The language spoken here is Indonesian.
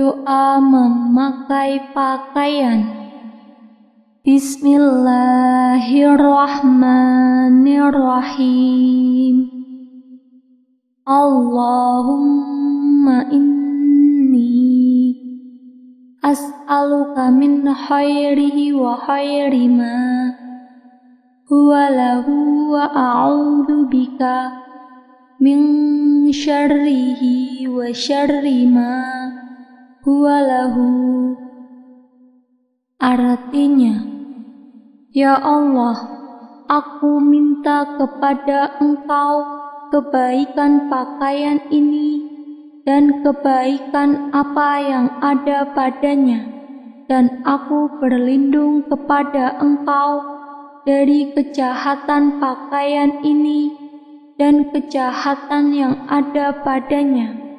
Doa memakai pakaian. Bismillahirrahmanirrahim. Allahumma inni as'aluka min khairihi wa khairi ma huwa lahu wa a'udzu bika min syarrihi wa syarri ma huwa lahu Artinya Ya Allah aku minta kepada engkau kebaikan pakaian ini dan kebaikan apa yang ada padanya dan aku berlindung kepada engkau dari kejahatan pakaian ini dan kejahatan yang ada padanya.